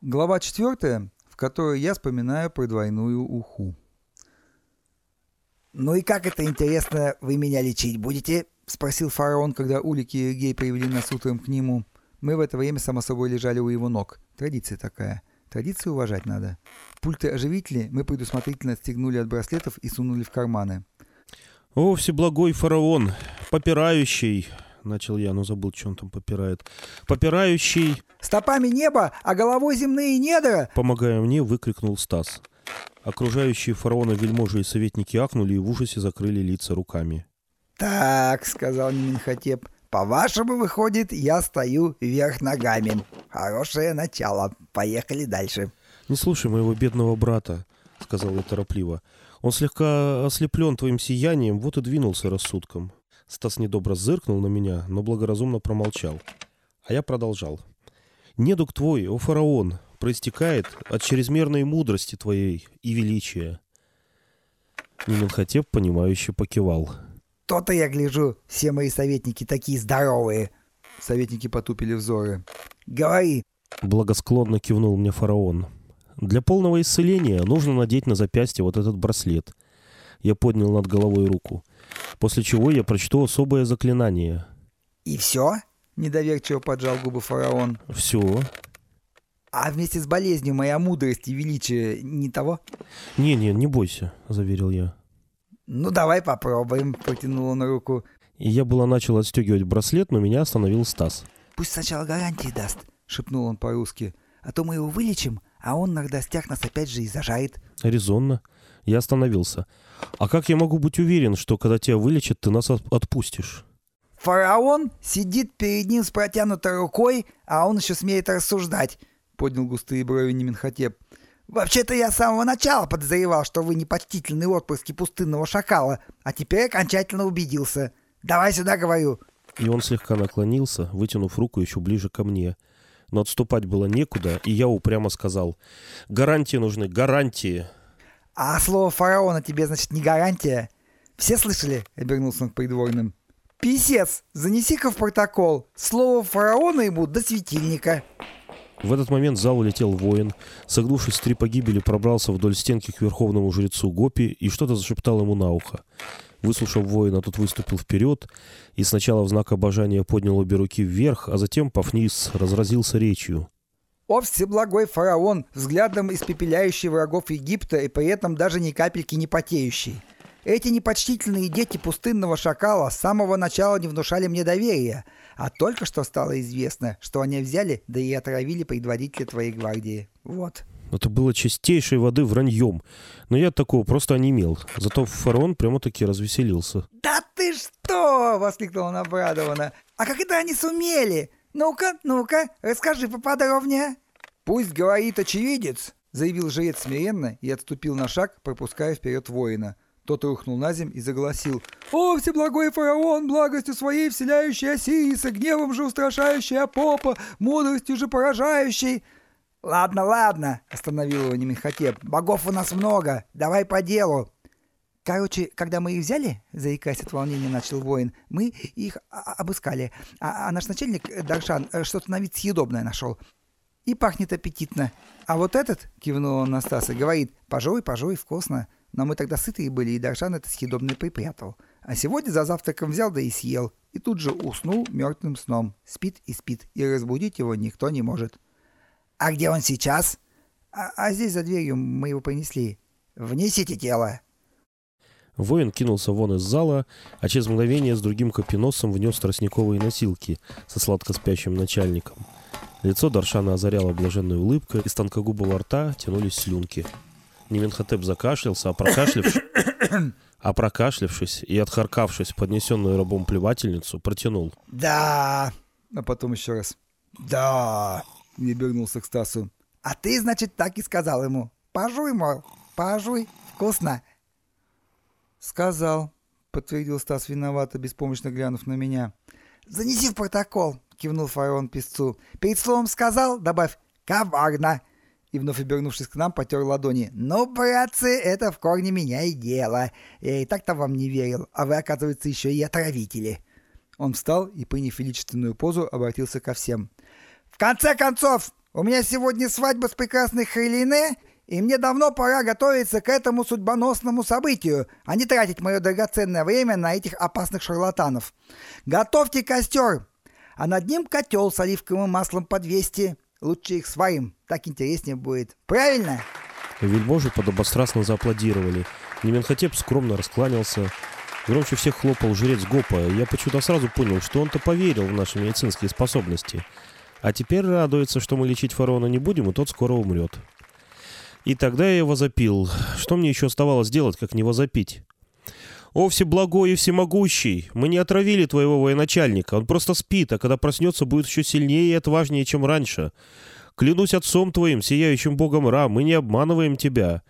Глава четвертая, в которой я вспоминаю про двойную уху. «Ну и как это, интересно, вы меня лечить будете?» — спросил фараон, когда Улики и Гей привели нас утром к нему. Мы в это время, само собой, лежали у его ног. Традиция такая. Традицию уважать надо. Пульты оживители мы предусмотрительно отстегнули от браслетов и сунули в карманы. «О, всеблагой фараон, попирающий!» Начал я, но забыл, что он там попирает. «Попирающий...» «Стопами небо, а головой земные недра!» Помогая мне, выкрикнул Стас. Окружающие фараона вельможи и советники ахнули и в ужасе закрыли лица руками. «Так», — сказал Неминхотеп, — «по-вашему, выходит, я стою вверх ногами. Хорошее начало. Поехали дальше». «Не слушай моего бедного брата», — сказал я торопливо. «Он слегка ослеплен твоим сиянием, вот и двинулся рассудком. Стас недобро зыркнул на меня, но благоразумно промолчал. А я продолжал. «Недуг твой, о фараон, проистекает от чрезмерной мудрости твоей и величия». Нименхотеп, понимающе покивал. «То-то я гляжу, все мои советники такие здоровые!» Советники потупили взоры. «Говори!» Благосклонно кивнул мне фараон. «Для полного исцеления нужно надеть на запястье вот этот браслет». Я поднял над головой руку после чего я прочту особое заклинание. «И все?» — недоверчиво поджал губы фараон. «Все». «А вместе с болезнью моя мудрость и величие не того?» «Не-не, не бойся», — заверил я. «Ну, давай попробуем», — протянул он руку. И я было начал отстегивать браслет, но меня остановил Стас. «Пусть сначала гарантии даст», — шепнул он по-русски. «А то мы его вылечим, а он на гостях нас опять же и зажает». «Резонно». Я остановился. А как я могу быть уверен, что когда тебя вылечат, ты нас отпустишь? Фараон сидит перед ним с протянутой рукой, а он еще смеет рассуждать, поднял густые брови Неменхотеп. Вообще-то я с самого начала подозревал, что вы непочтительные отпрыски пустынного шакала, а теперь окончательно убедился. Давай сюда, говорю. И он слегка наклонился, вытянув руку еще ближе ко мне. Но отступать было некуда, и я упрямо сказал. «Гарантии нужны, гарантии!» «А слово фараона тебе, значит, не гарантия?» «Все слышали?» — обернулся он к придворным. «Писец, занеси-ка в протокол. Слово фараона ему до светильника». В этот момент в зал улетел воин, согнувшись в три погибели, пробрался вдоль стенки к верховному жрецу Гопи и что-то зашептал ему на ухо. Выслушав воина, тот выступил вперед и сначала в знак обожания поднял обе руки вверх, а затем, повниз, разразился речью. О всеблагой фараон, взглядом испепеляющий врагов Египта и при этом даже ни капельки не потеющий. Эти непочтительные дети пустынного шакала с самого начала не внушали мне доверия, а только что стало известно, что они взяли, да и отравили предводителя твоей гвардии. Вот. Это было чистейшей воды враньем. Но я такого просто онемел. Зато фараон прямо-таки развеселился. «Да ты что!» — воскликнул он обрадованно. «А как это они сумели? «Ну-ка, ну-ка, расскажи поподробнее». «Пусть говорит очевидец», — заявил жрец смиренно и отступил на шаг, пропуская вперед воина. Тот рухнул на земь и загласил. «О, всеблагой фараон, благостью своей вселяющий Осириса, гневом же устрашающий Апопа, мудростью же поражающий...» «Ладно, ладно», — остановил его Немихотеп. «Богов у нас много, давай по делу». Короче, когда мы их взяли, заикаясь от волнения, начал воин, мы их обыскали, а, а наш начальник э, Даршан э, что-то на вид съедобное нашел. И пахнет аппетитно. А вот этот, кивнул он на Стаса, говорит, пожуй, пожуй, вкусно. Но мы тогда сытые были, и Даршан это съедобное припрятал. А сегодня за завтраком взял да и съел. И тут же уснул мертвым сном. Спит и спит, и разбудить его никто не может. «А где он сейчас?» «А, а здесь за дверью мы его принесли. Внесите тело». Воин кинулся вон из зала, а через мгновение с другим копиносом внес тростниковые носилки со сладко спящим начальником. Лицо Даршана озаряла блаженная улыбка, из тонкогубого рта тянулись слюнки. Неменхотеп закашлялся, а прокашлявшись, а прокашлявшись и отхаркавшись поднесенную рабом плевательницу, протянул. «Да!» А потом еще раз. «Да!» И обернулся к Стасу. «А ты, значит, так и сказал ему. Пожуй, мол, пожуй, вкусно!» «Сказал», — подтвердил Стас виновато, беспомощно глянув на меня. «Занеси в протокол», — кивнул фараон песцу. «Перед словом сказал, добавь «коварно». И вновь обернувшись к нам, потер ладони. «Ну, братцы, это в корне меня и дело. Я и так-то вам не верил, а вы, оказывается, еще и отравители». Он встал и, приняв величественную позу, обратился ко всем. «В конце концов, У меня сегодня свадьба с прекрасной Хейлине, и мне давно пора готовиться к этому судьбоносному событию, а не тратить мое драгоценное время на этих опасных шарлатанов. Готовьте костер, а над ним котел с оливковым маслом по 200. Лучше их сварим, так интереснее будет. Правильно? Вельможи подобострастно зааплодировали. Неменхотеп скромно раскланялся. Громче всех хлопал жрец Гопа, я почему-то сразу понял, что он-то поверил в наши медицинские способности. А теперь радуется, что мы лечить фараона не будем, и тот скоро умрет. И тогда я его запил. Что мне еще оставалось делать, как не возопить? «О, всеблагой и всемогущий! Мы не отравили твоего военачальника. Он просто спит, а когда проснется, будет еще сильнее и отважнее, чем раньше. Клянусь отцом твоим, сияющим богом Ра, мы не обманываем тебя.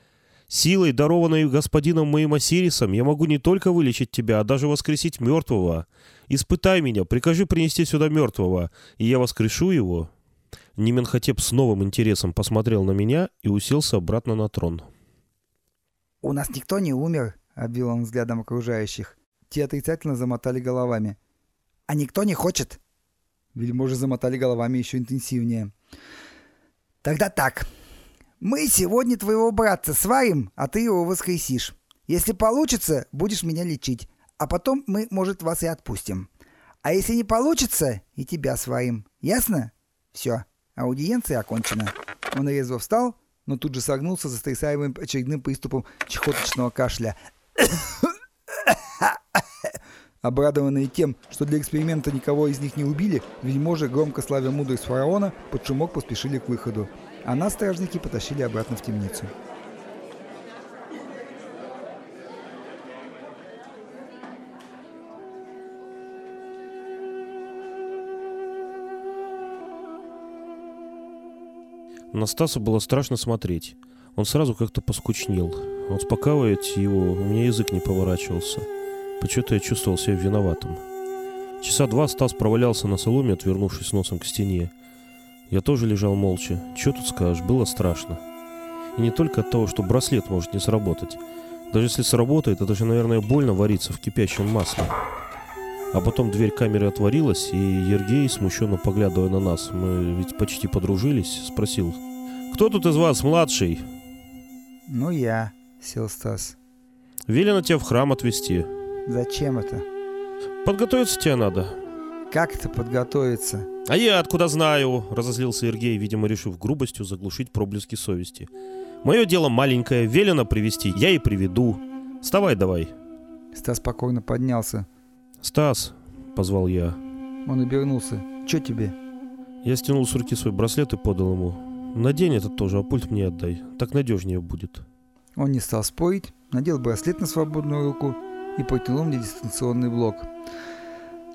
Силой, дарованной господином моим Осирисом, я могу не только вылечить тебя, а даже воскресить мертвого. Испытай меня, прикажи принести сюда мертвого, и я воскрешу его». Неменхотеп с новым интересом посмотрел на меня и уселся обратно на трон. «У нас никто не умер», — обвел он взглядом окружающих. Те отрицательно замотали головами. «А никто не хочет?» Вельможи замотали головами еще интенсивнее. «Тогда так. Мы сегодня твоего братца сварим, а ты его воскресишь. Если получится, будешь меня лечить, а потом мы, может, вас и отпустим. А если не получится, и тебя сварим. Ясно? Все, аудиенция окончена». Он резво встал, но тут же согнулся, застрясаемым очередным приступом чехоточного кашля. Обрадованные тем, что для эксперимента никого из них не убили, вельможи, громко славя мудрость фараона, под шумок поспешили к выходу, а нас стражники потащили обратно в темницу. На Стаса было страшно смотреть. Он сразу как-то поскучнел. Успокаивать его, у меня язык не поворачивался. Почему-то я чувствовал себя виноватым. Часа два Стас провалялся на соломе, отвернувшись носом к стене. Я тоже лежал молча. Че тут скажешь, было страшно. И не только от того, что браслет может не сработать. Даже если сработает, это же, наверное, больно вариться в кипящем масле. А потом дверь камеры отворилась, и Ергей, смущенно поглядывая на нас, мы ведь почти подружились, спросил. «Кто тут из вас младший?» «Ну, я», — сел Стас. «Велено тебя в храм отвезти». «Зачем это?» «Подготовиться тебе надо». «Как это подготовиться?» «А я откуда знаю?» — разозлился Сергей, видимо, решив грубостью заглушить проблески совести. «Мое дело маленькое, велено привести, я и приведу. Вставай давай». Стас спокойно поднялся. «Стас», — позвал я. Он обернулся. «Чё тебе?» Я стянул с руки свой браслет и подал ему. «Надень этот тоже, а пульт мне отдай. Так надежнее будет». Он не стал спорить, надел браслет на свободную руку и протянул мне дистанционный блок.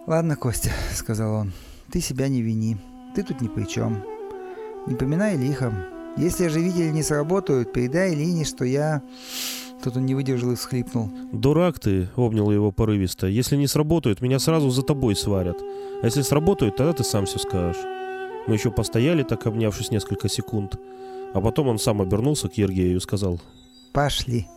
«Ладно, Костя», — сказал он, — «ты себя не вини. Ты тут ни при чем. Не поминай лихом. Если оживители не сработают, передай Лине, что я...» Тут он не выдержал и всхлипнул. «Дурак ты!» — обнял его порывисто. «Если не сработают, меня сразу за тобой сварят. А если сработают, тогда ты сам все скажешь». Мы еще постояли, так обнявшись несколько секунд. А потом он сам обернулся к Ергею и сказал. «Пошли».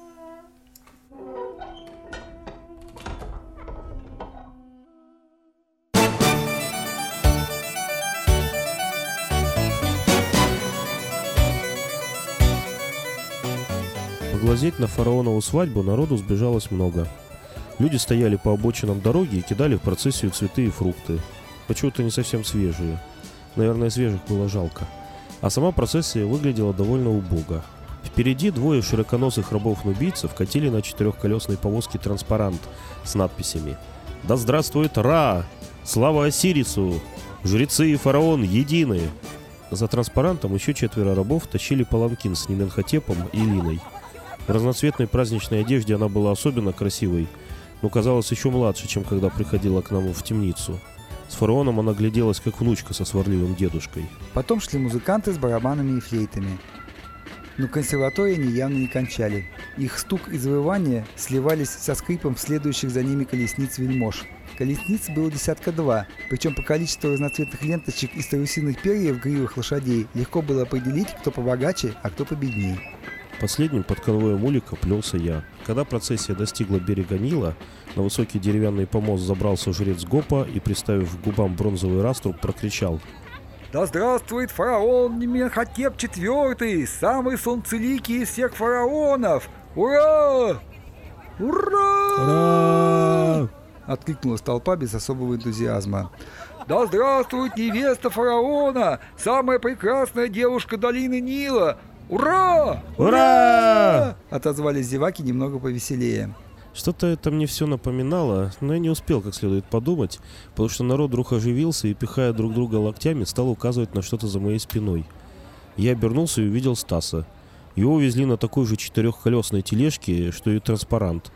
Поглазеть на фараонову свадьбу народу сбежалось много. Люди стояли по обочинам дороги и кидали в процессию цветы и фрукты. Почему-то не совсем свежие. Наверное, свежих было жалко. А сама процессия выглядела довольно убого. Впереди двое широконосых рабов-нубийцев катили на четырехколесной повозке транспарант с надписями «Да здравствует Ра! Слава Осирису! Жрецы и фараон едины!» За транспарантом еще четверо рабов тащили паланкин с Неменхотепом и Линой. В разноцветной праздничной одежде она была особенно красивой, но казалась еще младше, чем когда приходила к нам в темницу. С фараоном она гляделась, как внучка со сварливым дедушкой. Потом шли музыканты с барабанами и флейтами. Но консерватории они явно не кончали. Их стук и завывание сливались со скрипом следующих за ними колесниц вельмож. Колесниц было десятка два, причем по количеству разноцветных ленточек и старусиных перьев гривых лошадей легко было определить, кто побогаче, а кто победнее. Последним под конвоем улика плелся я. Когда процессия достигла берега Нила, на высокий деревянный помост забрался жрец Гопа и, приставив к губам бронзовый раструб, прокричал. Да здравствует фараон Неменхотеп IV, самый солнцеликий из всех фараонов! Ура! Ура! Ура! Откликнулась толпа без особого энтузиазма. Да здравствует невеста фараона, самая прекрасная девушка долины Нила! Ура! Ура! Отозвались зеваки немного повеселее. Что-то это мне все напоминало, но я не успел как следует подумать, потому что народ вдруг оживился и, пихая друг друга локтями, стал указывать на что-то за моей спиной. Я обернулся и увидел Стаса. Его везли на такой же четырехколесной тележке, что и транспарант.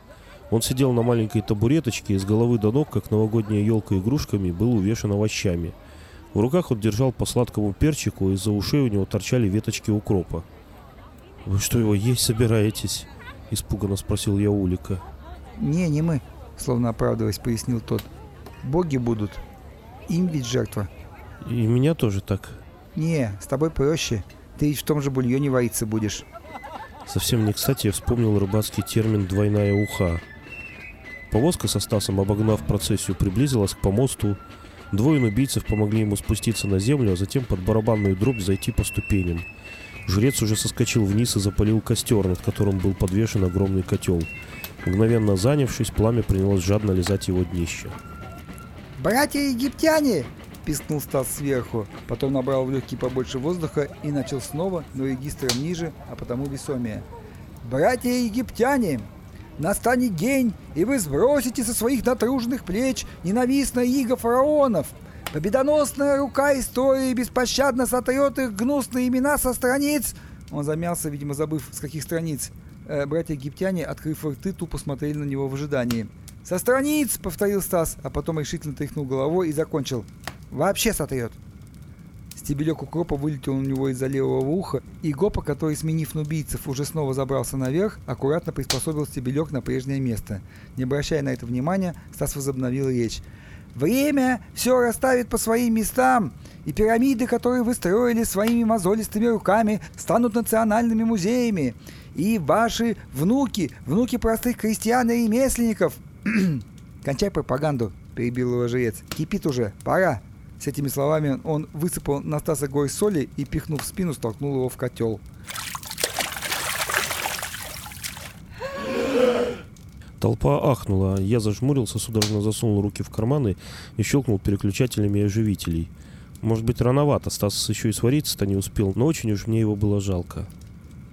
Он сидел на маленькой табуреточке и с головы до ног, как новогодняя елка игрушками, был увешан овощами. В руках он держал по сладкому перчику, и из-за ушей у него торчали веточки укропа. «Вы что, его есть собираетесь?» – испуганно спросил я Улика. Не, не мы, словно оправдываясь, пояснил тот. Боги будут. Им ведь жертва. И меня тоже так. Не, с тобой проще. Ты ведь в том же бульоне вариться будешь. Совсем не кстати я вспомнил рыбацкий термин «двойная уха». Повозка со Стасом, обогнав процессию, приблизилась к помосту. Двое убийцев помогли ему спуститься на землю, а затем под барабанную дробь зайти по ступеням. Жрец уже соскочил вниз и запалил костер, над которым был подвешен огромный котел. Мгновенно занявшись, пламя принялось жадно лизать его днище. «Братья египтяне!» – пискнул Стас сверху. Потом набрал в легкие побольше воздуха и начал снова, но регистром ниже, а потому весомее. «Братья египтяне! Настанет день, и вы сбросите со своих натруженных плеч ненавистное иго фараонов. Победоносная рука истории беспощадно сотрет их гнусные имена со страниц...» Он замялся, видимо, забыв, с каких страниц. Э, братья египтяне, открыв рты, тупо смотрели на него в ожидании. «Со страниц!» — повторил Стас, а потом решительно тряхнул головой и закончил. «Вообще сотрет!» Стебелек укропа вылетел у него из-за левого уха, и Гопа, который, сменив нубийцев, уже снова забрался наверх, аккуратно приспособил стебелек на прежнее место. Не обращая на это внимания, Стас возобновил речь. «Время все расставит по своим местам, и пирамиды, которые вы строили своими мозолистыми руками, станут национальными музеями и ваши внуки, внуки простых крестьян и ремесленников. Кончай пропаганду, перебил его жрец. Кипит уже, пора. С этими словами он высыпал на Стаса соли и, пихнув в спину, столкнул его в котел. Толпа ахнула, я зажмурился, судорожно засунул руки в карманы и щелкнул переключателями оживителей. Может быть, рановато, Стас еще и свариться-то не успел, но очень уж мне его было жалко.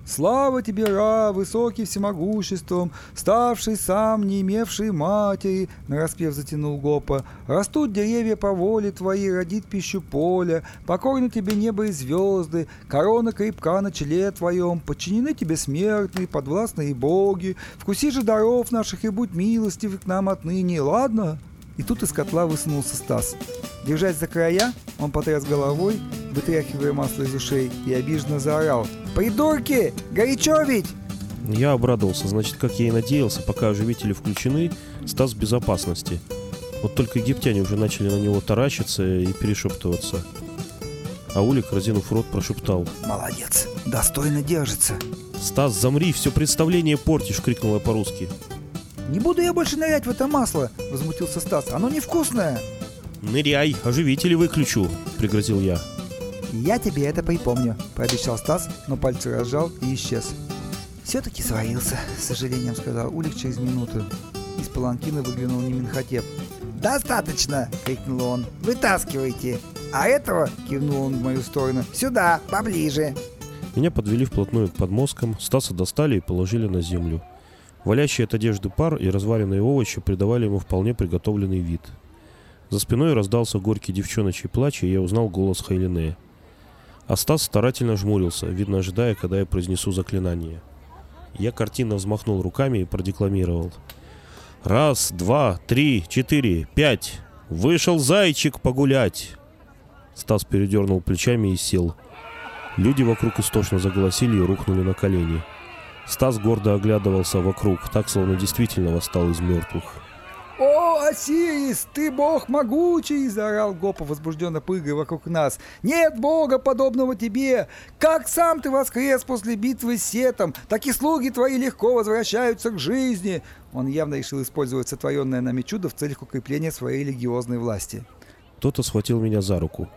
Слава тебе, Ра, высокий всемогуществом, ставший сам, не имевший матери, нараспев затянул Гопа. Растут деревья по воле твоей, родит пищу поля, покорны тебе небо и звезды, корона крепка на челе твоем, подчинены тебе смертные, подвластные боги. Вкуси же даров наших и будь милостив к нам отныне, ладно? И тут из котла высунулся Стас. Держась за края, он потряс головой, вытряхивая масло из ушей, и обиженно заорал. «Придурки! Горячо ведь!» Я обрадовался, значит, как я и надеялся, пока оживители включены, Стас в безопасности. Вот только египтяне уже начали на него таращиться и перешептываться. А Улик, разинув рот, прошептал. «Молодец! Достойно держится!» «Стас, замри, все представление портишь!» — крикнул я по-русски. «Не буду я больше нырять в это масло!» — возмутился Стас. «Оно невкусное!» «Ныряй, оживители выключу!» — пригрозил я. «Я тебе это припомню», — пообещал Стас, но пальцы разжал и исчез. «Все-таки сварился», — с сожалением сказал Улик через минуту. Из паланкина выглянул Неминхотеп. «Достаточно!» — крикнул он. «Вытаскивайте!» «А этого?» — кивнул он в мою сторону. «Сюда, поближе!» Меня подвели вплотную к подмозгам, Стаса достали и положили на землю. Валящий от одежды пар и разваренные овощи придавали ему вполне приготовленный вид. За спиной раздался горький девчоночий плач, и я узнал голос Хайлинея. А Стас старательно жмурился, видно ожидая, когда я произнесу заклинание. Я картинно взмахнул руками и продекламировал. «Раз, два, три, четыре, пять! Вышел зайчик погулять!» Стас передернул плечами и сел. Люди вокруг истошно заголосили и рухнули на колени. Стас гордо оглядывался вокруг, так, словно действительно восстал из мертвых. «О, Осирис, ты бог могучий!» – заорал Гопа, возбужденно прыгая вокруг нас. «Нет бога, подобного тебе! Как сам ты воскрес после битвы с Сетом, так и слуги твои легко возвращаются к жизни!» Он явно решил использовать сотворенное нами чудо в целях укрепления своей религиозной власти. Кто-то схватил меня за руку.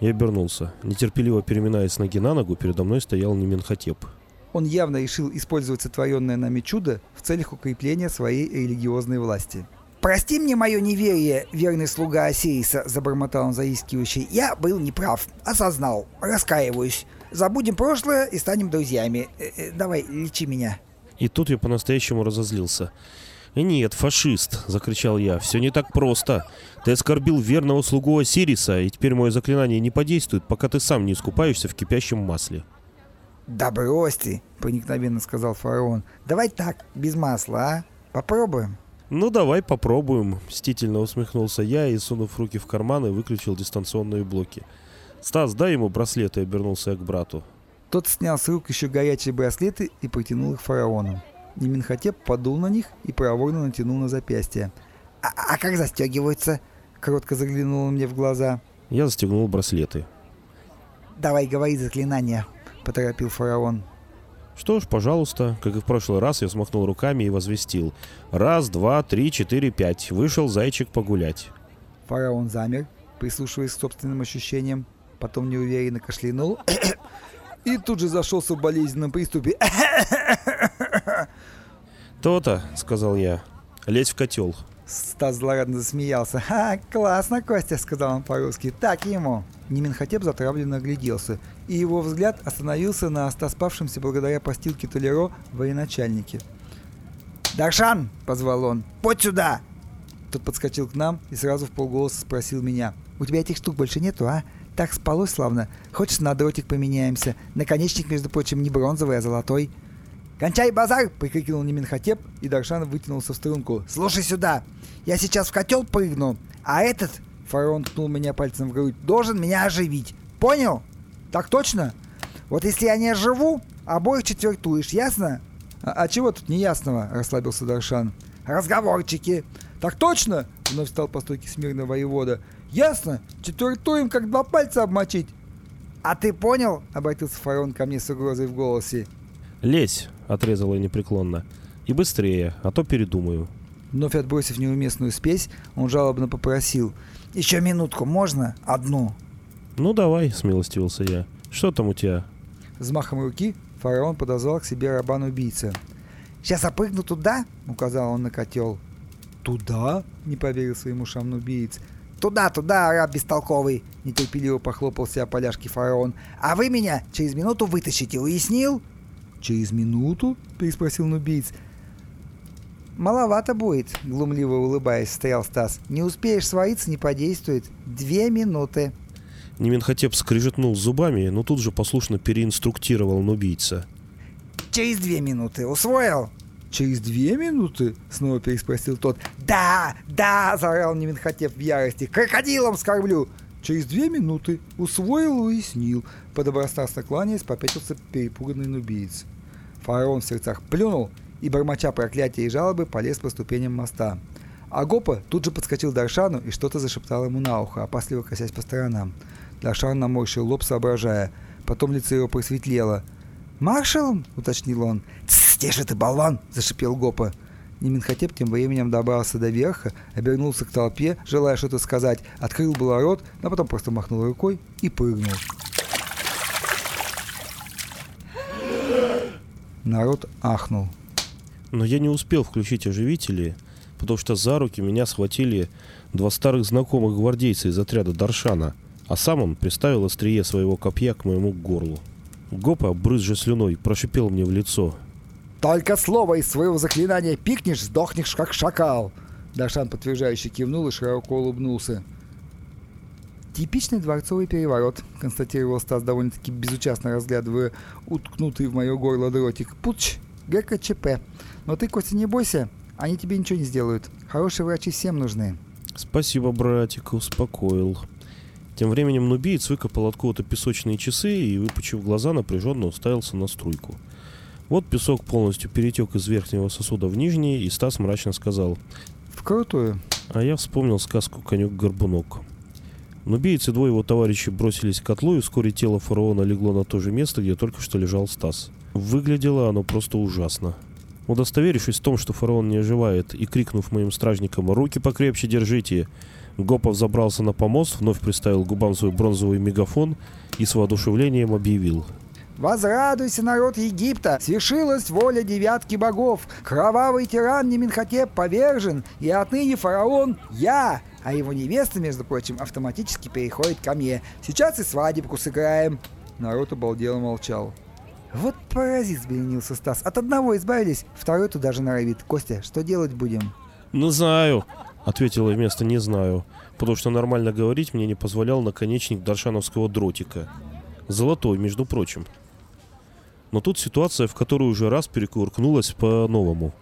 Я обернулся. Нетерпеливо переминаясь с ноги на ногу, передо мной стоял Неменхотеп. Он явно решил использовать сотворенное нами чудо в целях укрепления своей религиозной власти. «Прости мне мое неверие, верный слуга Осириса», — забормотал он заискивающий. «Я был неправ. Осознал. Раскаиваюсь. Забудем прошлое и станем друзьями. Э -э, давай, лечи меня». И тут я по-настоящему разозлился. «Э, «Нет, фашист!» — закричал я. «Все не так просто. Ты оскорбил верного слугу Осириса, и теперь мое заклинание не подействует, пока ты сам не искупаешься в кипящем масле». «Да брось ты!» — проникновенно сказал фараон. «Давай так, без масла, а? Попробуем?» «Ну, давай попробуем», — мстительно усмехнулся я и, сунув руки в карманы, выключил дистанционные блоки. «Стас, дай ему браслет», и обернулся я к брату. Тот снял с рук еще горячие браслеты и протянул их фараону. Неменхотеп подул на них и проворно натянул на запястье. «А, а как застегиваются?» — кротко заглянул он мне в глаза. Я застегнул браслеты. «Давай, говори заклинание», — поторопил фараон. Что ж, пожалуйста, как и в прошлый раз, я смахнул руками и возвестил. Раз, два, три, четыре, пять. Вышел зайчик погулять. Фараон замер, прислушиваясь к собственным ощущениям, потом неуверенно кашлянул и тут же зашелся в болезненном приступе. «То-то», — сказал я, — «лезь в котел». Стас злорадно засмеялся. «Ха, классно, Костя», — сказал он по-русски. «Так ему». Неменхотеп затравленно огляделся, и его взгляд остановился на остоспавшемся благодаря постилке Толеро военачальнике. «Даршан!» — позвал он. «Подь сюда!» Тот подскочил к нам и сразу в полголоса спросил меня. «У тебя этих штук больше нету, а? Так спалось славно. Хочешь, на дротик поменяемся? Наконечник, между прочим, не бронзовый, а золотой». «Кончай базар!» — прикрикнул Неминхотеп, и Даршан вытянулся в струнку. «Слушай сюда! Я сейчас в котел прыгну, а этот Фараон ткнул меня пальцем в грудь. «Должен меня оживить. Понял? Так точно? Вот если я не оживу, обоих четвертуешь, ясно?» «А, а чего тут неясного?» – расслабился Даршан. «Разговорчики». «Так точно?» – вновь стал по стойке смирно воевода. «Ясно. Четвертуем, как два пальца обмочить». «А ты понял?» – обратился фараон ко мне с угрозой в голосе. «Лезь!» – отрезал я непреклонно. «И быстрее, а то передумаю». Вновь отбросив неуместную спесь, он жалобно попросил – еще минутку, можно? Одну. Ну давай, смилостивился я. Что там у тебя? Взмахом руки фараон подозвал к себе рабан-убийца. «Сейчас опрыгну туда?» — указал он на котел. «Туда?» — не поверил своим ушам убийц. «Туда, туда, раб бестолковый!» — нетерпеливо похлопал себя поляшки фараон. «А вы меня через минуту вытащите, уяснил?» «Через минуту?» — переспросил нубийц. «Маловато будет», — глумливо улыбаясь, стоял Стас. «Не успеешь свариться, не подействует. Две минуты». Неменхотеп скрижетнул зубами, но тут же послушно переинструктировал убийца. «Через две минуты. Усвоил?» «Через две минуты?» — снова переспросил тот. «Да, да!» — заорал Неменхотеп в ярости. «Крокодилом скорблю!» «Через две минуты. Усвоил, уяснил». Подобострастно кланяясь, попятился перепуганный нубиец. Фараон в сердцах плюнул и, бормоча проклятия и жалобы, полез по ступеням моста. Агопа тут же подскочил Даршану и что-то зашептал ему на ухо, опасливо косясь по сторонам. Даршан наморщил лоб, соображая. Потом лицо его просветлело. «Маршалом?» — уточнил он. «Тссс, тише ты, болван!» — зашипел Гопа. Неминхотеп тем временем добрался до верха, обернулся к толпе, желая что-то сказать, открыл было рот, но потом просто махнул рукой и прыгнул. Народ ахнул. Но я не успел включить оживители, потому что за руки меня схватили два старых знакомых гвардейца из отряда Даршана, а сам он приставил острие своего копья к моему горлу. Гопа, брызжа слюной, прошипел мне в лицо. «Только слово из своего заклинания пикнешь, сдохнешь, как шакал!» Даршан подтверждающе кивнул и широко улыбнулся. «Типичный дворцовый переворот», — констатировал Стас, довольно-таки безучастно разглядывая уткнутый в мое горло дротик. «Пуч, ГКЧП. Но ты, Костя, не бойся, они тебе ничего не сделают. Хорошие врачи всем нужны. Спасибо, братик, успокоил. Тем временем нубиец выкопал откуда-то песочные часы и, выпучив глаза, напряженно уставился на струйку. Вот песок полностью перетек из верхнего сосуда в нижний, и Стас мрачно сказал. «Вкрутую». А я вспомнил сказку «Конек-горбунок». Нубиец и двое его товарищей бросились к котлу, и вскоре тело фараона легло на то же место, где только что лежал Стас. Выглядело оно просто ужасно. Удостоверившись в том, что фараон не оживает, и крикнув моим стражникам «Руки покрепче держите!», Гопов забрался на помост, вновь приставил к губам свой бронзовый мегафон и с воодушевлением объявил. Возрадуйся, народ Египта! Свершилась воля девятки богов! Кровавый тиран Неменхотеп повержен, и отныне фараон я! А его невеста, между прочим, автоматически переходит ко мне. Сейчас и свадебку сыграем. Народ обалдело молчал. Вот паразит взбеленился Стас. От одного избавились, второй туда же норовит. Костя, что делать будем? «Не знаю», — ответила вместо «не знаю», потому что нормально говорить мне не позволял наконечник даршановского дротика. Золотой, между прочим. Но тут ситуация, в которую уже раз перекуркнулась по-новому.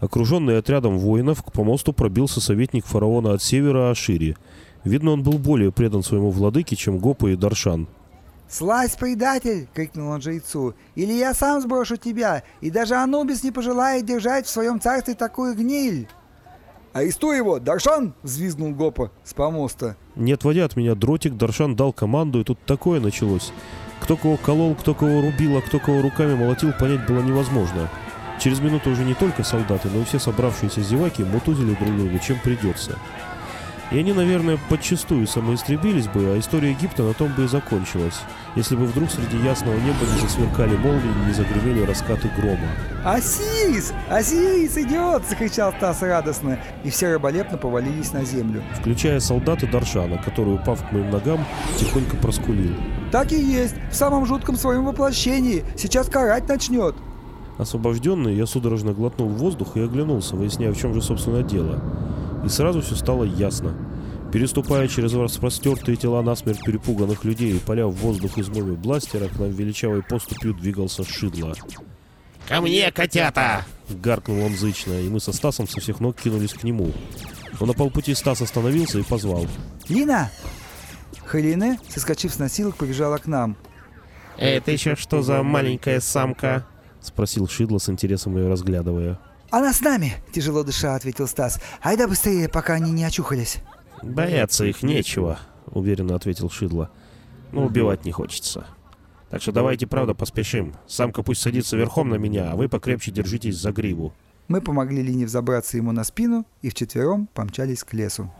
Окруженный отрядом воинов, к помосту пробился советник фараона от севера Ашири. Видно, он был более предан своему владыке, чем Гопа и Даршан. «Слазь, предатель!» — крикнул он жрецу. «Или я сам сброшу тебя, и даже Анубис не пожелает держать в своем царстве такую гниль!» «Арестуй его, Даршан!» — взвизгнул Гопа с помоста. Не отводя от меня дротик, Даршан дал команду, и тут такое началось. Кто кого колол, кто кого рубил, а кто кого руками молотил, понять было невозможно. Через минуту уже не только солдаты, но и все собравшиеся зеваки мутузили друг друга, чем придется. И они, наверное, подчастую самоистребились бы, а история Египта на том бы и закончилась, если бы вдруг среди ясного неба не засверкали молнии и не загремели раскаты грома. «Осирис! Осирис идет!» — закричал Стас радостно, и все раболепно повалились на землю. Включая солдата Даршана, который, упав к моим ногам, тихонько проскулил. «Так и есть, в самом жутком своем воплощении. Сейчас карать начнет!» Освобожденный, я судорожно глотнул воздух и оглянулся, выясняя, в чем же, собственно, дело. И сразу все стало ясно. Переступая через распростертые тела насмерть перепуганных людей и поля в воздух из моего бластера, к нам величавой поступью двигался Шидло. «Ко мне, котята!» Гаркнул он зычно, и мы со Стасом со всех ног кинулись к нему. Но на полпути Стас остановился и позвал. «Лина!» Хелене, соскочив с носилок, побежала к нам. «Это еще что за маленькая самка?» Спросил Шидло с интересом ее разглядывая. «Она с нами!» — тяжело дыша, ответил Стас. «Айда быстрее, пока они не очухались!» «Бояться их нечего», — уверенно ответил Шидло. «Но убивать не хочется. Так что давайте, правда, поспешим. Самка пусть садится верхом на меня, а вы покрепче держитесь за гриву». Мы помогли Лине взобраться ему на спину и вчетвером помчались к лесу.